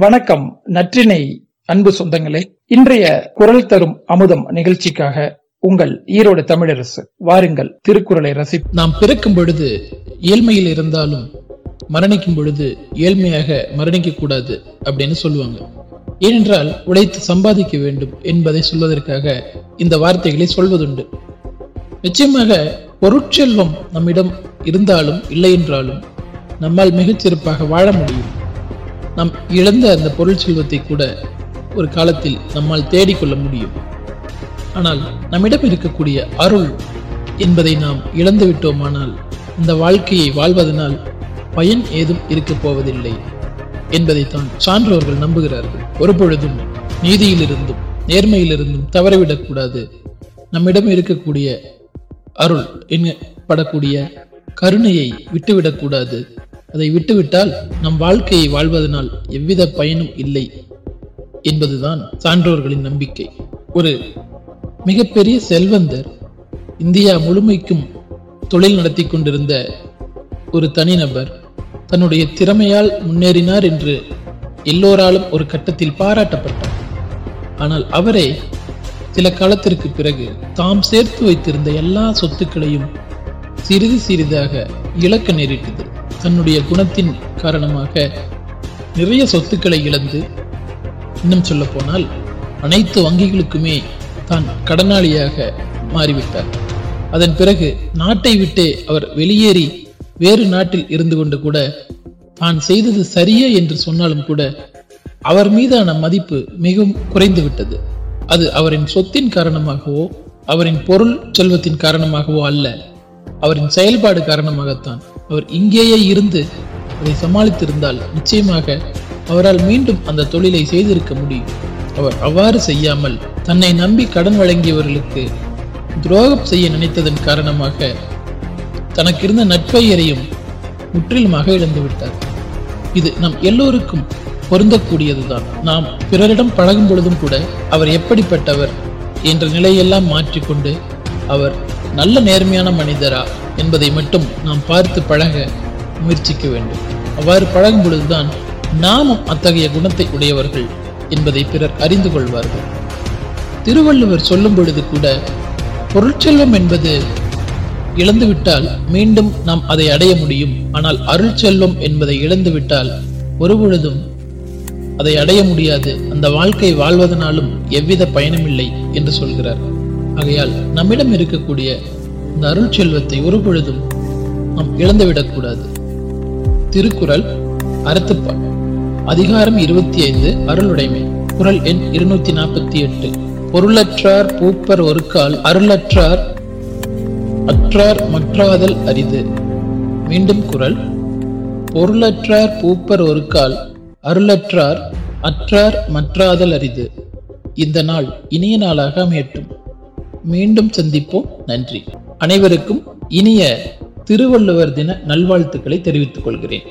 வணக்கம் நற்றினை அன்பு சொந்தங்களே. இன்றைய குரல் தரும் அமுதம் நிகழ்ச்சிக்காக உங்கள் ஈரோடு தமிழரசு வாருங்கள் திருக்குறளை ரசி நாம் பிறக்கும் பொழுது ஏழ்மையில் இருந்தாலும் மரணிக்கும் பொழுது ஏழ்மையாக மரணிக்க கூடாது அப்படின்னு சொல்லுவாங்க. ஏனென்றால் உழைத்து சம்பாதிக்க வேண்டும் என்பதை சொல்வதற்காக இந்த வார்த்தைகளை சொல்வதுண்டு. நிச்சயமாக பொருட்செல்வம் நம்மிடம் இருந்தாலும் இல்லை என்றாலும் நம்மால் மிகச்சிறப்பாக வாழ முடியும். நாம் இழந்த அந்த பொருள் செல்வத்தை கூட ஒரு காலத்தில் நம்மால் தேடிக்கொள்ள முடியும். ஆனால் நம்மிடம் இருக்கக்கூடிய அருள் என்பதை நாம் இழந்து விட்டோமானால் இந்த வாழ்க்கையை வாழ்வதனால் பயன் ஏதும் இருக்கப் போவதில்லை என்பதைத்தான் சான்றோர்கள் நம்புகிறார்கள். ஒரு பொழுதும் நீதியிலிருந்தும் நேர்மையிலிருந்தும் தவறவிடக்கூடாது நம்மிடம் இருக்கக்கூடிய அருள் என்னப்படக்கூடிய கருணையை விட்டுவிடக்கூடாது அதை விட்டுவிட்டால் நம் வாழ்க்கையை வாழ்வதனால் எவ்வித பயனும் இல்லை என்பதுதான் சான்றோர்களின் நம்பிக்கை. ஒரு மிகப்பெரிய செல்வந்தர் இந்தியா முழுமைக்கும் தொழில் நடத்தி கொண்டிருந்த ஒரு தனிநபர் தன்னுடைய திறமையால் முன்னேறினார் என்று எல்லோராலும் ஒரு கட்டத்தில் பாராட்டப்பட்டார். ஆனால் அவரே சில காலத்திற்கு பிறகு தாம் சேர்த்து வைத்திருந்த எல்லா சொத்துக்களையும் சிறிது சிறிதாக இழக்க நேரிட்டது. தன்னுடைய குணத்தின் காரணமாக நிறைய சொத்துக்களை இழந்து இன்னும் சொல்ல போனால் அனைத்து வங்கிகளுக்குமே தான் கடனாளியாக மாறிவிட்டார். அதன் பிறகு நாட்டை விட்டே அவர் வெளியேறி வேறு நாட்டில் இருந்து கொண்டு கூட தான் செய்தது சரியே என்று சொன்னாலும் கூட அவர் மீதான மதிப்பு மிகவும் குறைந்து விட்டது. அது அவரின் சொத்தின் காரணமாகவோ அவரின் பொருள் செல்வத்தின் காரணமாகவோ அல்ல அவரின் செயல்பாடு காரணமாகத்தான். அவர் இங்கேயே இருந்து அதை சமாளித்திருந்தால் நிச்சயமாக அவரால் மீண்டும் அந்த தொழிலை செய்திருக்க முடியும். அவர் அவ்வாறு செய்யாமல் தன்னை நம்பி கடன் வழங்கியவர்களுக்கு துரோகம் செய்ய நினைத்ததன் காரணமாக தனக்கு இருந்த நட்பெயரையும் முற்றிலுமாக இழந்து விட்டார். இது நம் எல்லோருக்கும் பொருந்தக்கூடியதுதான். நாம் பிறரிடம் பழகும் பொழுதும் கூட அவர் எப்படிப்பட்டவர் என்ற நிலையெல்லாம் மாற்றிக்கொண்டு அவர் நல்ல நேர்மையான மனிதரா என்பதை மட்டும் நாம் பார்த்து பழக முயற்சிக்க வேண்டும். அவ்வாறு பழகும் பொழுதுதான் நாமும் அத்தகைய குணத்தை உடையவர்கள் என்பதை பிறர் அறிந்து கொள்வார்கள். திருவள்ளுவர் சொல்லும் பொழுது கூட பொருட்செல்வம் என்பது இழந்துவிட்டால் மீண்டும் நாம் அதை அடைய முடியும். ஆனால் அருள் செல்வம் என்பதை இழந்துவிட்டால் ஒருபொழுதும் அதை அடைய முடியாது. அந்த வாழ்க்கை வாழ்வதனாலும் எவ்வித பயனுமில்லை என்று சொல்கிறார். ஆகையால் நம்மிடம் இருக்கக்கூடிய இந்த அருள் செல்வத்தை ஒரு பொழுதும் நாம் இழந்துவிடக்கூடாது. திருக்குறள் அறத்துப்பால். அதிகாரம் இருபத்தி ஐந்து அருளுடைமை. குரல் எண் இருநூத்தி நாற்பத்தி எட்டு. பொருளற்றார் பூப்பர் ஒரு கால் அருளற்றார் அற்றார் மற்றாதல் அரிது. மீண்டும் குரல். பொருளற்றார் பூப்பர் ஒரு கால் அருளற்றார் அற்றார் மற்றாதல் அரிது. இந்த நாள் இனிய நாளாக அமையட்டும். மீண்டும் சந்திப்போம். நன்றி. அனைவருக்கும் இனிய திருவள்ளுவர் தின நல்வாழ்த்துக்களை தெரிவித்துக் கொள்கிறேன்.